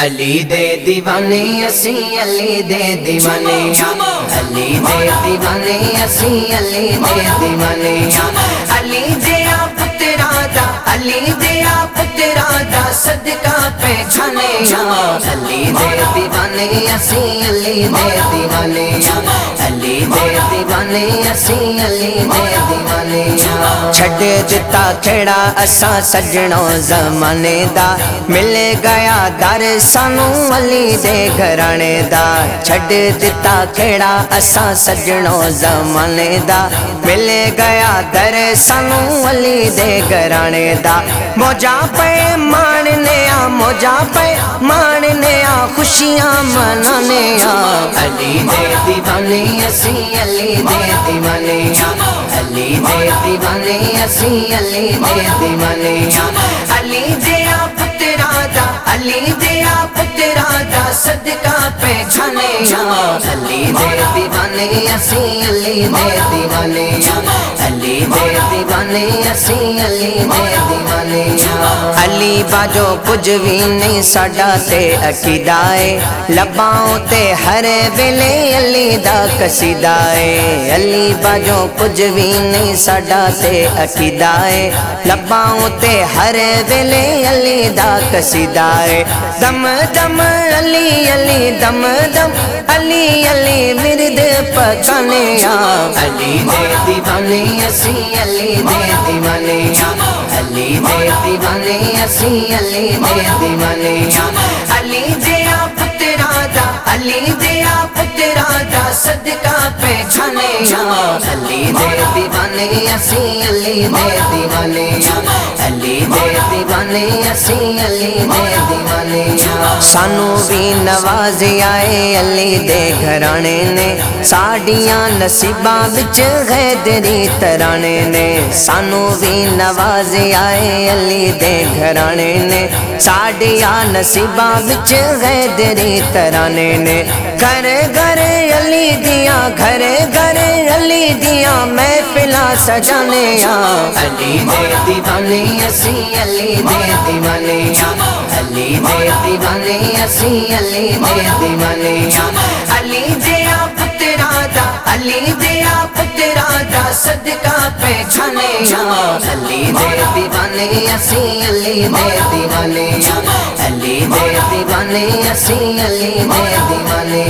علی دے دیوانے اسی علی دے دیوانے علی دے دیوانے اسی علی دے دیوانے۔ علی دے آپ تیرا دا علی دے آپ تیرا دا صدقہ پہچانے علی دے دیوانے اسی علی دے دیوانے۔ دے دیوانے اسی علی دے دیوانے چھڈ دتا کھڑا اساں سجਣوں زمانے دا مل گیا در سانو علی دے گھرانے دا چھڈ دتا کھڑا اساں سجਣوں زمانے دا مل گیا در سانو علی دے گھرانے دا موجا پہ ماننے آ موجا پہ ماننے آ خوشیاں منانے آ علی دے دیوانے اسی علی دے علی دے دیوانے اسی علی دے دیوانے علی جیا آپ تیرا دا علی جیا آپ دا صدقہ پہچانے علی دے دیوانے اسی علی دے دیوانے علی دے دیوانے اسی علی دے دیوانے علی باجو کچھ بھی نہیں ساڈا تے عقیدہ ہے لباں تے ہر ویلے علی دا قصیدہ علی باجو کچھ بھی نہیں ساڈا تے عقیدہ ہے لباں تے ہر ویلے علی دا قصیدہ دم دم علی علی دم دم علی علی ورد پکانے علی دے دیوانے اسی علی دے دیوانے علی دے دیوانے اسی علی دے دیوانے علی دے آپ تیرا دا علی دے آپ تیرا دا صدقہ پہچانے علی دے دیوانے اسی علی دے دیوانے علی دے دیوانے اسی علی دے دیوانے سانو بھی نواز آئے علی دے گھرانے نے ساڈیاں نصیباں وچ غیدری ترانے نے سانو بھی نواز آئے علی دے گھرانے نے ساڈیاں نصیباں وچ غیدری ترانے نے گھر گھر علی دیاں گھر گھر علی دیاں محفلاں سجانے علی دے دیوانے اسی علی دے دیوانے علی دے دیوانے اسی علی دے دیوانے علی دے آپ تیرا دا علی دے آپ تیرا دا صدقہ پہچانے علی دے دیوانے اسی علی دے دیوانے علی دے دیوانے اسی علی دے دیوانے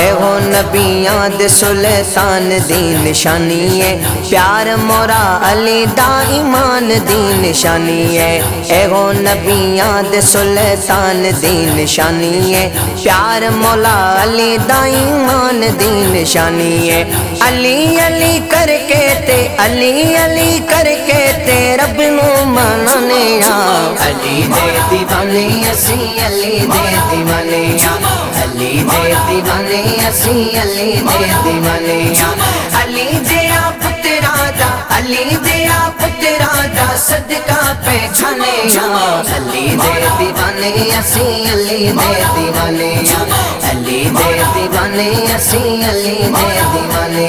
اے ہو نبیاں دے سلطان دی نشانی ہے۔ پیار مورا علی دا ایمان دی نشانی ہے۔ اے ہو نبیاں دے سلطان دی نشانی ہے۔ پیار مولا علی دا ایمان دی نشانی ہے۔ علی علی کر کے تے، علی علی کر کے تے نو علی دے دیوانے اسی علی دے دیوانے علی دے دیوانے اسی علی دے دیوانے علی علی دے آپ تیرا دا صدقہ پہچانے علی دے دیوانے اسی علی دے دیوانے علی دے دیوانے اسی علی دے دیوانے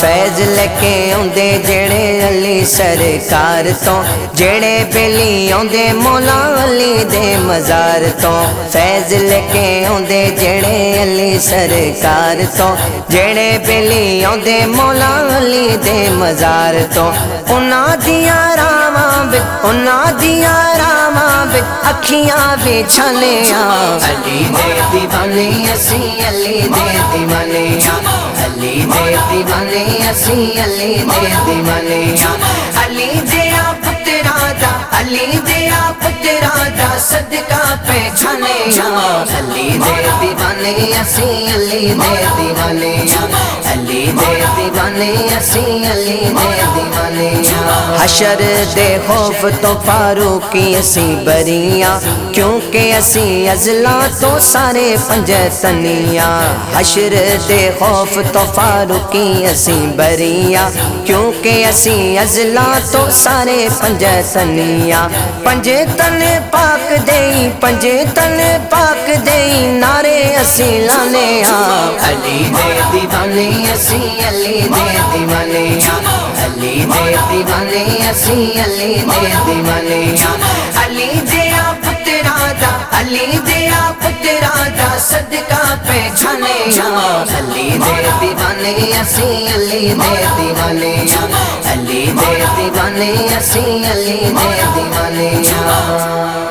فیض لے کے آندے جڑے علی سرکار تو جڑے بیلی آندے مولا علی دے مزار تو فیض لے کے آندے جڑے علی سرکار تو جڑے بیلی آندے مولا علی دے مزار تو انہاں دیاں راواں وچ انہاں دیاں راواں وچ اکھیاں وچھانے علی دے دیوانے اسی علی دے دیوانے علی دے دیوانے اسی علی دے دیوانے علی دے آپ تیرا دا علی دے آپ تیرا دا صدقہ پہچانے علی دے دیوانے اسی علی دے دیوانے علی دے دیوانے اسی علی دے دیوانے حشر دے خوف تو فاروقی اسی بریاں، کیونکہ اسی ازلا تو سارے پنجتنیاں حشر دے خوف تو فاروقی اسی بریاں، کیونکہ اسی ازلا تو سارے پنجتنیاں پنجے تن پاک دئی پنجے تن پاک دئی نعرے اسی لانے علی دے دیوانے اسی علی علی دے دیوانیا اسی علی دے دیوانیا علی دے آپ علی دے آپ تیرا دا پہ جھنیا علی دے دیوانیا اسی علی دے دیوانیا علی دے دیوانیا اسی علی دے دیوانیا